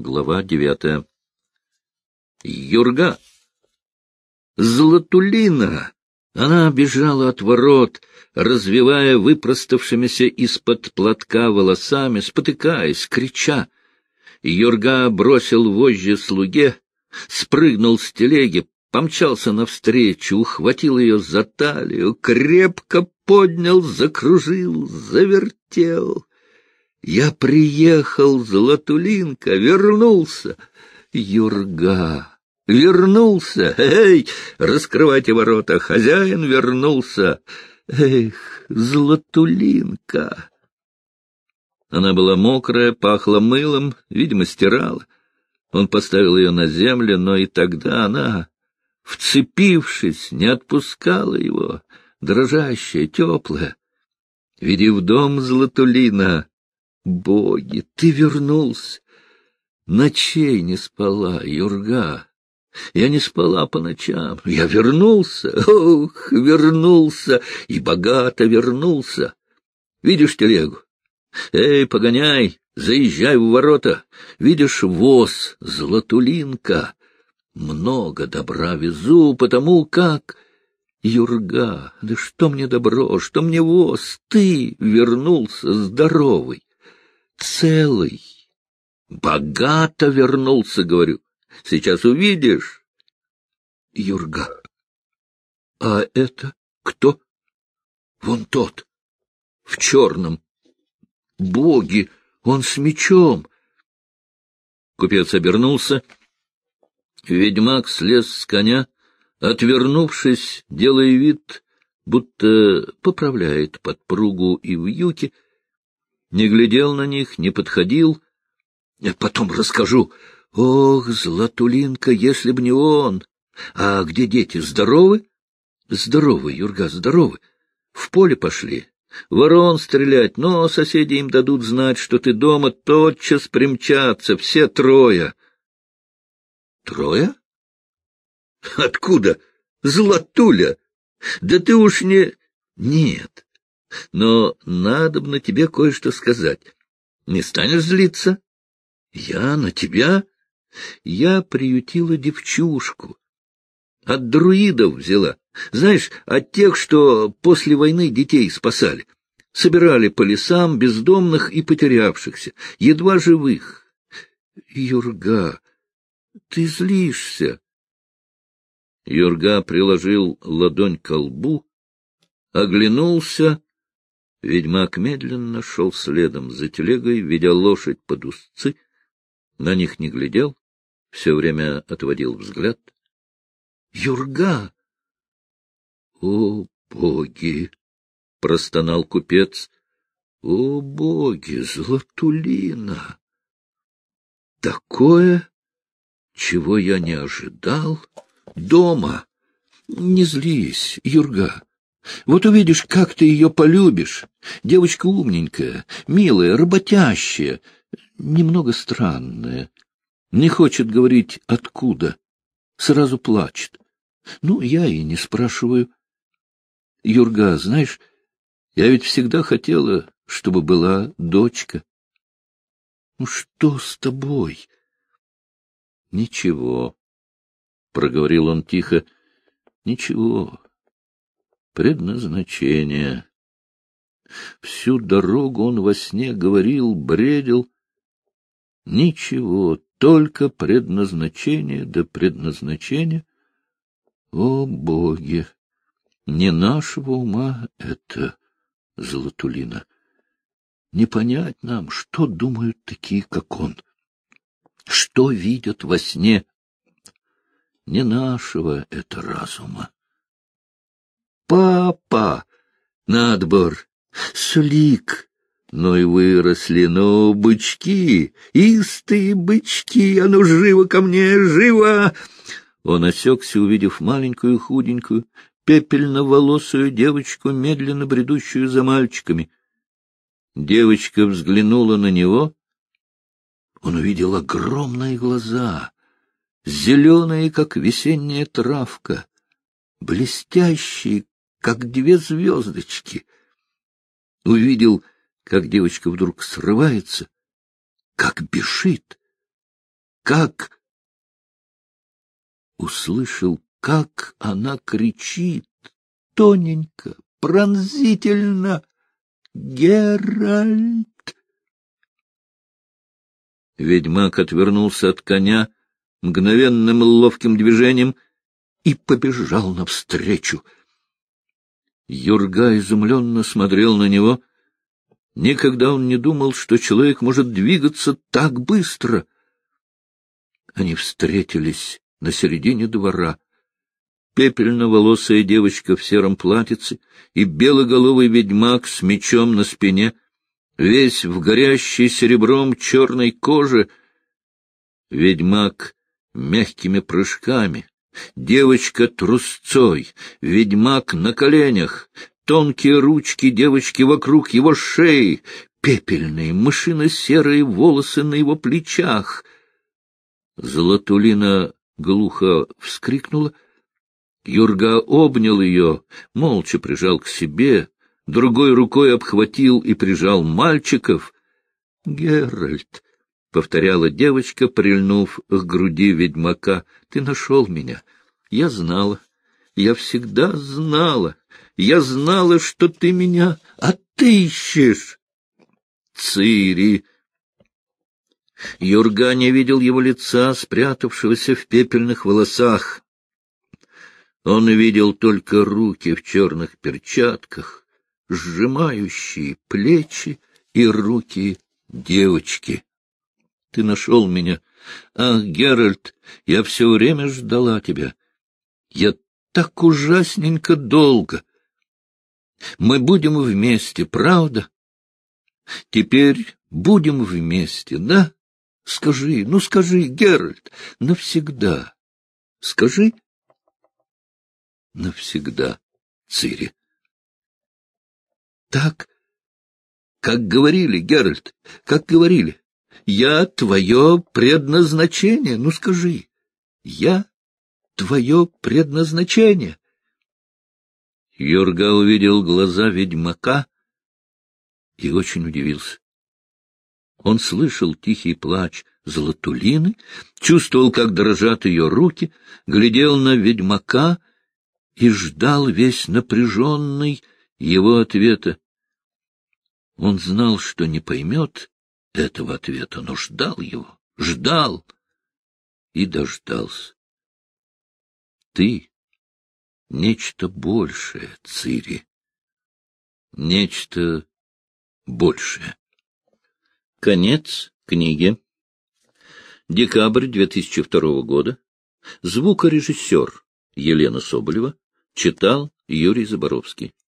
Глава девятая. Юрга! Златулина! Она бежала от ворот, развивая выпроставшимися из-под платка волосами, спотыкаясь, крича. Юрга бросил вожжи слуге, спрыгнул с телеги, помчался навстречу, ухватил ее за талию, крепко поднял, закружил, завертел. Я приехал, Златулинка, вернулся. Юрга, вернулся. Эй, раскрывайте ворота, хозяин вернулся. Эх, Златулинка. Она была мокрая, пахла мылом, видимо, стирала. Он поставил ее на землю, но и тогда она, вцепившись, не отпускала его, дрожащая, теплая. Веди в дом, Златулина, Боги, ты вернулся! Ночей не спала, Юрга. Я не спала по ночам. Я вернулся, ох, вернулся, и богато вернулся. Видишь телегу? Эй, погоняй, заезжай в ворота. Видишь воз, златулинка. Много добра везу, потому как... Юрга, да что мне добро, что мне воз? Ты вернулся здоровый целый. Богато вернулся, говорю. Сейчас увидишь. Юрга. А это кто? Вон тот. В черном. Боги, он с мечом. Купец обернулся. Ведьмак слез с коня, отвернувшись, делая вид, будто поправляет подпругу и вьюки, не глядел на них, не подходил. Потом расскажу. Ох, Златулинка, если б не он! А где дети, здоровы? Здоровы, Юрга, здоровы. В поле пошли. Ворон стрелять, но соседи им дадут знать, что ты дома, тотчас примчатся, все трое. Трое? Откуда? Златуля! Да ты уж не... Нет, но надо бы на тебе кое-что сказать. Не станешь злиться? Я на тебя? Я приютила девчушку. От друидов взяла. Знаешь, от тех, что после войны детей спасали. Собирали по лесам бездомных и потерявшихся, едва живых. Юрга, ты злишься. Юрга приложил ладонь к лбу, оглянулся Ведьмак медленно шел следом за телегой, ведя лошадь под узцы, на них не глядел, все время отводил взгляд. — Юрга! — О, боги! — простонал купец. — О, боги, Златулина! Такое, чего я не ожидал, дома. Не злись, Юрга. Вот увидишь, как ты ее полюбишь. Девочка умненькая, милая, работящая, немного странная. Не хочет говорить «откуда». Сразу плачет. Ну, я и не спрашиваю. Юрга, знаешь, я ведь всегда хотела, чтобы была дочка. Ну, что с тобой? Ничего, — проговорил он тихо, — ничего предназначение. Всю дорогу он во сне говорил, бредил. Ничего, только предназначение да предназначение. О, боги! Не нашего ума это, Золотулина. Не понять нам, что думают такие, как он. Что видят во сне. Не нашего это разума. Папа! Надбор! Слик! Ну и выросли, ну, бычки, истые бычки, а ну, живо ко мне, живо! Он осекся, увидев маленькую худенькую, пепельно-волосую девочку, медленно бредущую за мальчиками. Девочка взглянула на него. Он увидел огромные глаза, зеленые, как весенняя травка, блестящие, как две звездочки. Увидел, как девочка вдруг срывается, как бежит. как... Услышал, как она кричит, тоненько, пронзительно. «Геральт!» Ведьмак отвернулся от коня мгновенным ловким движением и побежал навстречу. Юрга изумленно смотрел на него. Никогда он не думал, что человек может двигаться так быстро. Они встретились на середине двора. Пепельно-волосая девочка в сером платьице и белоголовый ведьмак с мечом на спине — весь в горящей серебром черной коже. Ведьмак мягкими прыжками, девочка трусцой, ведьмак на коленях, тонкие ручки девочки вокруг его шеи, пепельные, мышино-серые волосы на его плечах. Золотулина глухо вскрикнула. Юрга обнял ее, молча прижал к себе, другой рукой обхватил и прижал мальчиков. — Геральт, — повторяла девочка, прильнув к груди ведьмака, — ты нашел меня. Я знала, я всегда знала, я знала, что ты меня отыщешь. Цири! Юрга не видел его лица, спрятавшегося в пепельных волосах. Он видел только руки в черных перчатках, сжимающие плечи и руки девочки. Ты нашел меня. Ах, Геральт, я все время ждала тебя. Я так ужасненько долго. Мы будем вместе, правда? Теперь будем вместе, да? Скажи, ну скажи, Геральт, навсегда. Скажи. Навсегда, Цири. Так, как говорили, Геральт, как говорили. Я твое предназначение. Ну, скажи, я твое предназначение. Юрга увидел глаза ведьмака и очень удивился. Он слышал тихий плач Золотулины, чувствовал, как дрожат ее руки, глядел на ведьмака и ждал весь напряженный, его ответа. Он знал, что не поймет этого ответа, но ждал его, ждал и дождался. Ты — нечто большее, Цири, нечто большее. Конец книги. Декабрь 2002 года. Звукорежиссер Елена Соболева читал Юрий Заборовский.